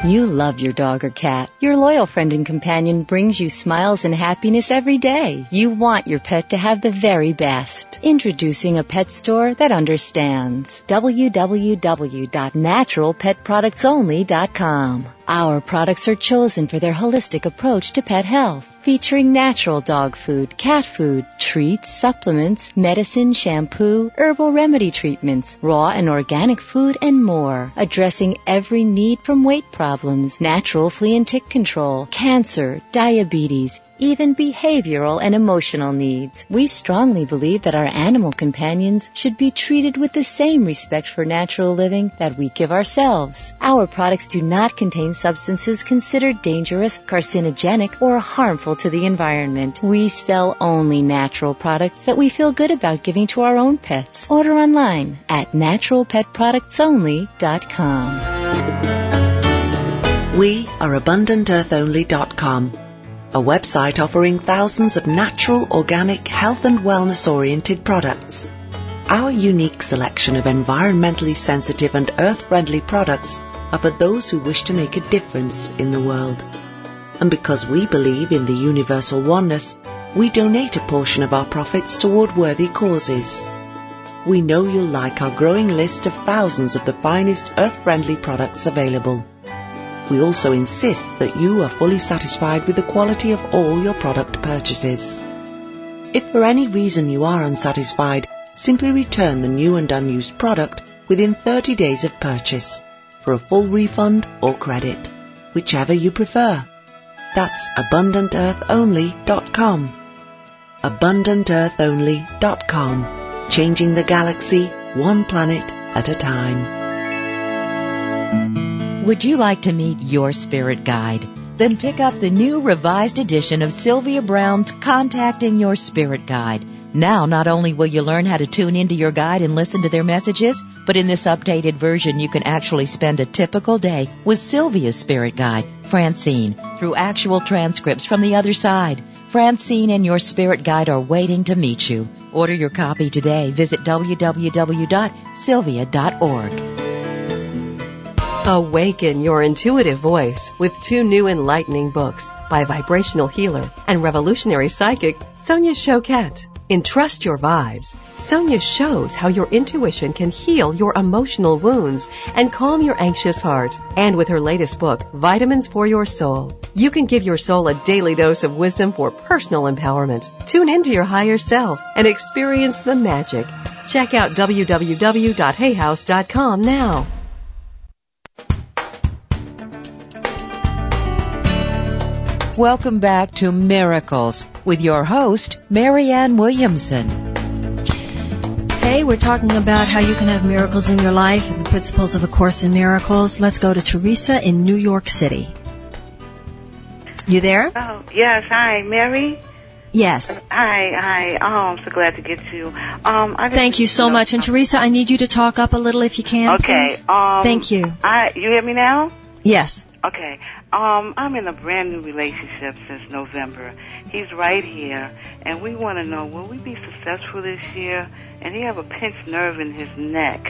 You love your dog or cat. Your loyal friend and companion brings you smiles and happiness every day. You want your pet to have the very best. Introducing a pet store that understands. www.naturalpetproductsonly.com. Our products are chosen for their holistic approach to pet health featuring natural dog food, cat food, treats, supplements, medicine, shampoo, herbal remedy treatments, raw and organic food, and more, addressing every need from weight problems, natural flea and tick control, cancer, diabetes, even behavioral and emotional needs. We strongly believe that our animal companions should be treated with the same respect for natural living that we give ourselves. Our products do not contain substances considered dangerous, carcinogenic, or harmful to the environment. We sell only natural products that we feel good about giving to our own pets. Order online at naturalpetproductsonly.com. We are AbundantEarthOnly.com a website offering thousands of natural, organic, health and wellness oriented products. Our unique selection of environmentally sensitive and earth friendly products are for those who wish to make a difference in the world. And because we believe in the universal oneness, we donate a portion of our profits toward worthy causes. We know you'll like our growing list of thousands of the finest earth friendly products available. We also insist that you are fully satisfied with the quality of all your product purchases. If for any reason you are unsatisfied, simply return the new and unused product within 30 days of purchase for a full refund or credit, whichever you prefer. That's AbundantEarthOnly.com. AbundantEarthOnly.com. Changing the galaxy one planet at a time. Would you like to meet your spirit guide? Then pick up the new revised edition of Sylvia Browne's Contacting Your Spirit Guide. Now, not only will you learn how to tune into your guide and listen to their messages, but in this updated version, you can actually spend a typical day with Sylvia's spirit guide, Francine, through actual transcripts from the other side. Francine and your spirit guide are waiting to meet you. Order your copy today. Visit www.sylvia.org. Awaken your intuitive voice with two new enlightening books by vibrational healer and revolutionary psychic Sonia Choquette. In Trust your vibes. Sonia shows how your intuition can heal your emotional wounds and calm your anxious heart. And with her latest book, Vitamins for Your Soul, you can give your soul a daily dose of wisdom for personal empowerment. Tune into your higher self and experience the magic. Check out www.hayhouse.com now. Welcome back to Miracles with your host, Marianne Williamson. Hey, we're talking about how you can have miracles in your life and the principles of A Course in Miracles. Let's go to Teresa in New York City. You there? Oh, yes. Hi, Mary? Yes. Hi, hi. Oh, I'm so glad to get you. Um, I Thank you so much. And Teresa, I need you to talk up a little if you can, Okay. please. Um, Thank you. I, you hear me now? Yes. Okay. Um, I'm in a brand new relationship since November. He's right here, and we want to know will we be successful this year? And he have a pinched nerve in his neck,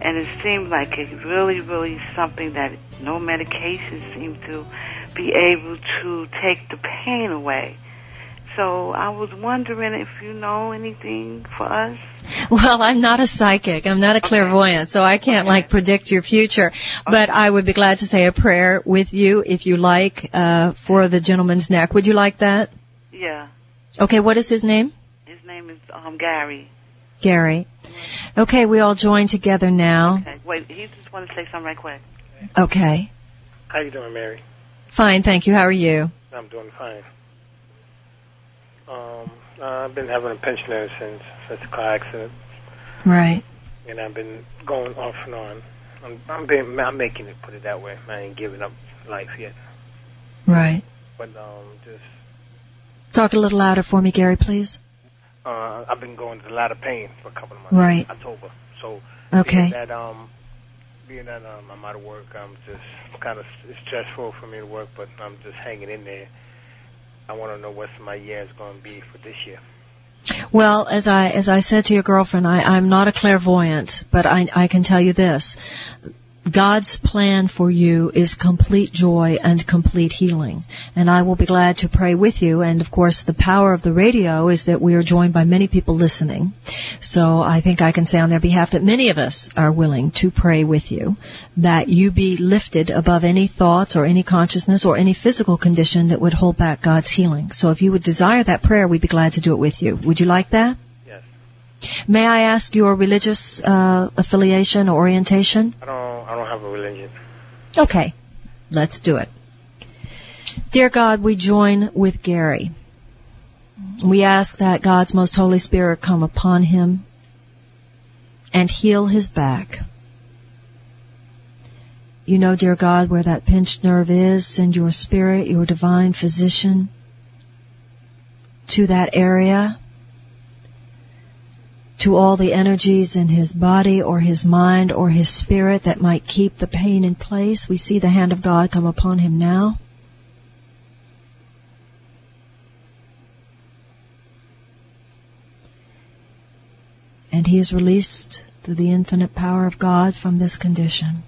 and it seems like it's really, really something that no medication seems to be able to take the pain away. So I was wondering if you know anything for us. Well, I'm not a psychic. I'm not a clairvoyant, so I can't like predict your future. But I would be glad to say a prayer with you if you like, uh, for the gentleman's neck. Would you like that? Yeah. Okay, what is his name? His name is um Gary. Gary. Okay, we all join together now. Okay. Wait, he just want to say something right quick. Okay. How you doing, Mary? Fine, thank you. How are you? I'm doing fine. Um, uh, I've been having a pinched nerve since since the car accident, Right. and I've been going off and on. I'm I'm, being, I'm making it. Put it that way. I ain't giving up life yet, Right. but um, just Talk a little louder for me, Gary, please. uh, I've been going through a lot of pain for a couple of months. Right. October. So Okay. being that um, being that um, I'm out of work, I'm just kind of it's stressful for me to work, but I'm just hanging in there. I want to know what my year is going to be for this year. Well, as I as I said to your girlfriend, I, I'm not a clairvoyant, but I I can tell you this. God's plan for you is complete joy and complete healing. And I will be glad to pray with you. And of course, the power of the radio is that we are joined by many people listening. So I think I can say on their behalf that many of us are willing to pray with you, that you be lifted above any thoughts or any consciousness or any physical condition that would hold back God's healing. So if you would desire that prayer, we'd be glad to do it with you. Would you like that? Yes. May I ask your religious uh, affiliation or orientation? I don't I don't have a religion. Okay, let's do it. Dear God, we join with Gary. We ask that God's most Holy Spirit come upon him and heal his back. You know, dear God, where that pinched nerve is. Send your spirit, your divine physician, to that area to all the energies in his body or his mind or his spirit that might keep the pain in place. We see the hand of God come upon him now. And he is released through the infinite power of God from this condition.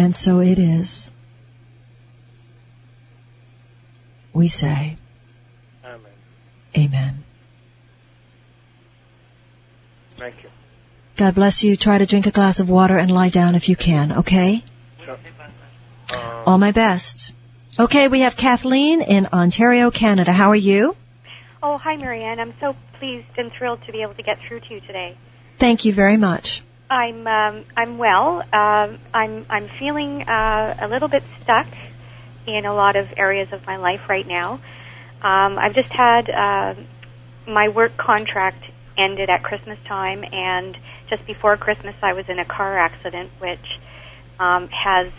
And so it is. We say, Amen. Amen. Thank you. God bless you. Try to drink a glass of water and lie down if you can, okay? So, All my best. Okay, we have Kathleen in Ontario, Canada. How are you? Oh, hi, Marianne. I'm so pleased and thrilled to be able to get through to you today. Thank you very much. I'm um, I'm well. Um, I'm I'm feeling uh, a little bit stuck in a lot of areas of my life right now. Um, I've just had uh, my work contract ended at Christmas time, and just before Christmas, I was in a car accident, which um, has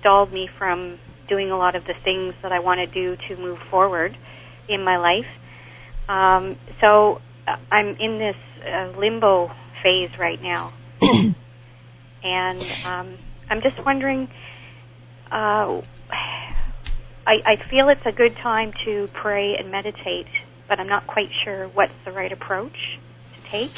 stalled me from doing a lot of the things that I want to do to move forward in my life. Um, so uh, I'm in this uh, limbo phase right now. and um, I'm just wondering. Uh, I, I feel it's a good time to pray and meditate, but I'm not quite sure what's the right approach to take.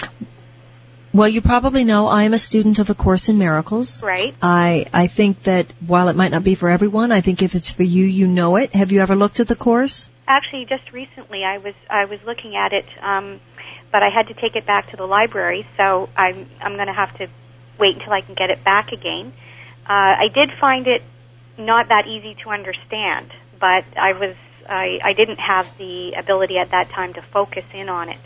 Well, you probably know I am a student of A Course in Miracles. Right. I, I think that while it might not be for everyone, I think if it's for you, you know it. Have you ever looked at the Course? Actually, just recently I was I was looking at it, um, but I had to take it back to the library, so I'm I'm going to have to wait until I can get it back again. Uh, I did find it not that easy to understand, but I was I, I didn't have the ability at that time to focus in on it.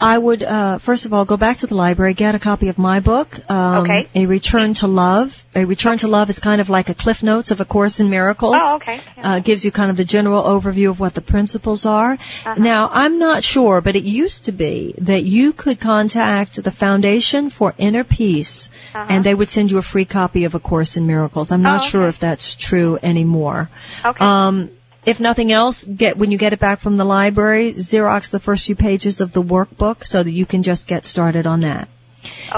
I would, uh, first of all, go back to the library, get a copy of my book, um, Okay. A Return to Love. A Return to Love is kind of like a cliff notes of A Course in Miracles. Oh, okay. Uh, gives you kind of the general overview of what the principles are. Now, I'm not sure, but it used to be that you could contact the Foundation for Inner Peace, and they would send you a free copy of A Course in Miracles. I'm not Oh, sure if that's true anymore. Okay. Um, if nothing else, get when you get it back from the library, Xerox the first few pages of the workbook so that you can just get started on that.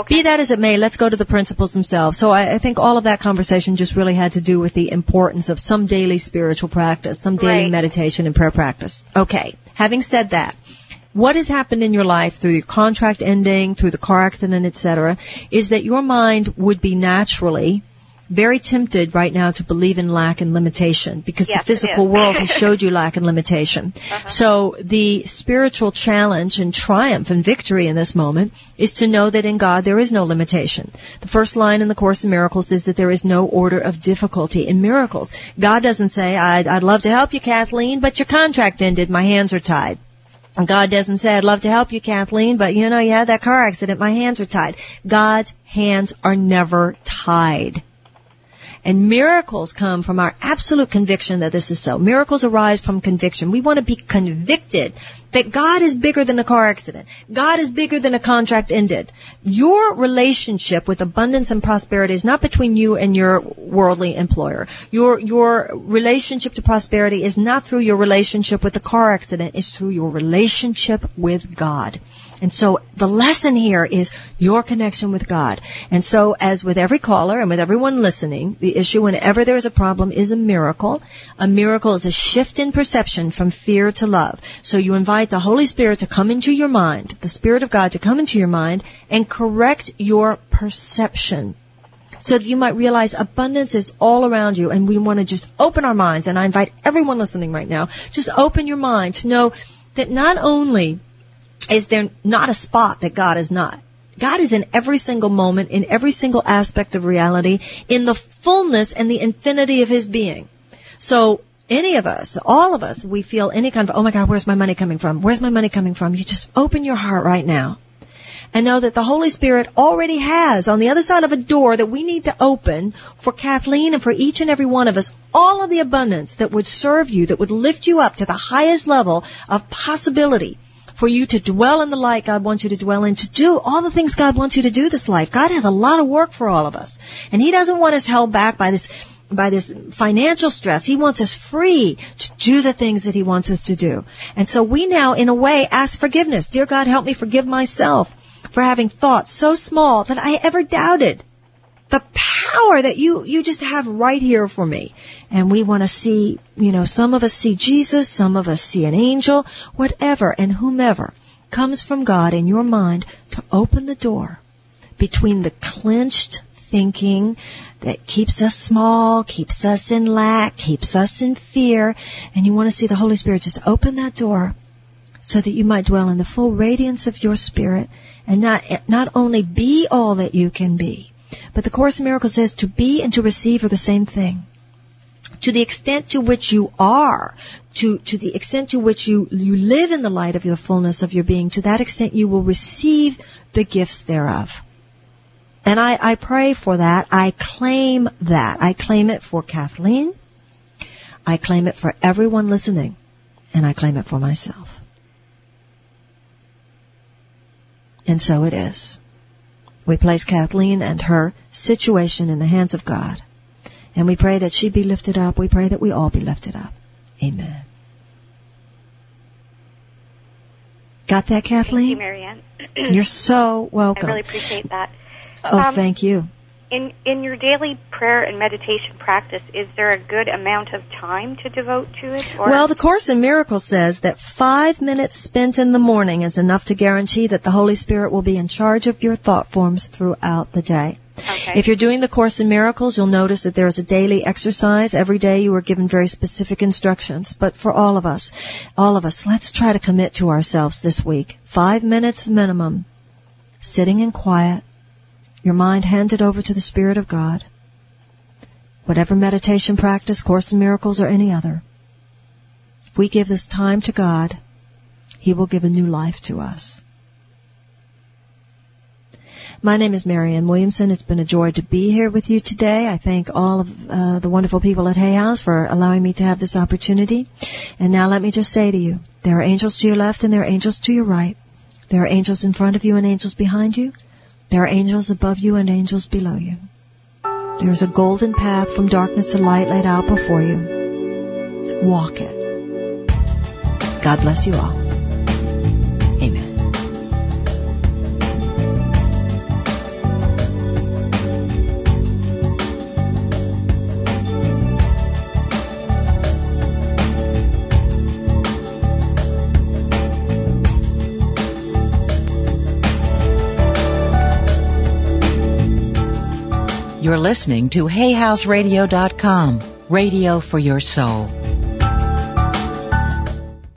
Be that as it may, let's go to the principles themselves. So I, I think all of that conversation just really had to do with the importance of some daily spiritual practice, some daily Right. meditation and prayer practice. Okay. Having said that, what has happened in your life through your contract ending, through the car accident, etc., is that your mind would be naturally very tempted right now to believe in lack and limitation because Yes, the physical world has showed you lack and limitation. Uh-huh. So the spiritual challenge and triumph and victory in this moment is to know that in God there is no limitation. The first line in the Course in Miracles is that there is no order of difficulty in miracles. God doesn't say, I'd, I'd love to help you, Kathleen, but your contract ended, my hands are tied. God doesn't say, I'd love to help you, Kathleen, but you know, you had that car accident, my hands are tied. God's hands are never tied. And miracles come from our absolute conviction that this is so. Miracles arise from conviction. We want to be convicted that God is bigger than a car accident. God is bigger than a contract ended. Your relationship with abundance and prosperity is not between you and your worldly employer. Your, your relationship to prosperity is not through your relationship with the car accident. It's through your relationship with God. And so the lesson here is your connection with God. And so as with every caller and with everyone listening, the issue whenever there is a problem is a miracle. A miracle is a shift in perception from fear to love. So you invite the Holy Spirit to come into your mind, the Spirit of God to come into your mind and correct your perception so that you might realize abundance is all around you and we want to just open our minds and I invite everyone listening right now, just open your mind to know that not only is there not a spot that God is not. God is in every single moment, in every single aspect of reality, in the fullness and the infinity of His being. So, any of us, all of us, we feel any kind of, oh my God, where's my money coming from? Where's my money coming from? You just open your heart right now and know that the Holy Spirit already has on the other side of a door that we need to open for Kathleen and for each and every one of us all of the abundance that would serve you, that would lift you up to the highest level of possibility for you to dwell in the light God wants you to dwell in, to do all the things God wants you to do this life. God has a lot of work for all of us. And He doesn't want us held back by this by this financial stress. He wants us free to do the things that He wants us to do. And so we now, in a way, ask forgiveness. Dear God, help me forgive myself for having thoughts so small that I ever doubted the power that you, you just have right here for me. And we want to see, you know, some of us see Jesus, some of us see an angel, whatever and whomever comes from God in your mind to open the door between the clenched thinking that keeps us small, keeps us in lack, keeps us in fear, and you want to see the Holy Spirit just open that door so that you might dwell in the full radiance of your spirit and not, not only be all that you can be, but the Course in Miracles says to be and to receive are the same thing. To the extent to which you are, to, to the extent to which you, you live in the light of the fullness of your being, to that extent you will receive the gifts thereof. And I, I pray for that. I claim that. I claim it for Kathleen. I claim it for everyone listening. And I claim it for myself. And so it is. We place Kathleen and her situation in the hands of God. And we pray that she be lifted up. We pray that we all be lifted up. Amen. Got that, Thank you, Kathleen? Marianne. You're so welcome. I really appreciate that. Oh, Um, thank you. In in your daily prayer and meditation practice, is there a good amount of time to devote to it? Or Well, the Course in Miracles says that five minutes spent in the morning is enough to guarantee that the Holy Spirit will be in charge of your thought forms throughout the day. Okay. If you're doing the Course in Miracles, you'll notice that there is a daily exercise. Every day you are given very specific instructions. But for all of us, all of us, let's try to commit to ourselves this week. Five minutes minimum. Sitting in quiet. Your mind handed over to the Spirit of God. Whatever meditation practice, Course in Miracles, or any other. If we give this time to God, He will give a new life to us. My name is Marianne Williamson. It's been a joy to be here with you today. I thank all of uh, the wonderful people at Hay House for allowing me to have this opportunity. And now let me just say to you, there are angels to your left and there are angels to your right. There are angels in front of you and angels behind you. There are angels above you and angels below you. There is a golden path from darkness to light laid out before you. Walk it. God bless you all. You're listening to HayHouseRadio.com, radio for your soul.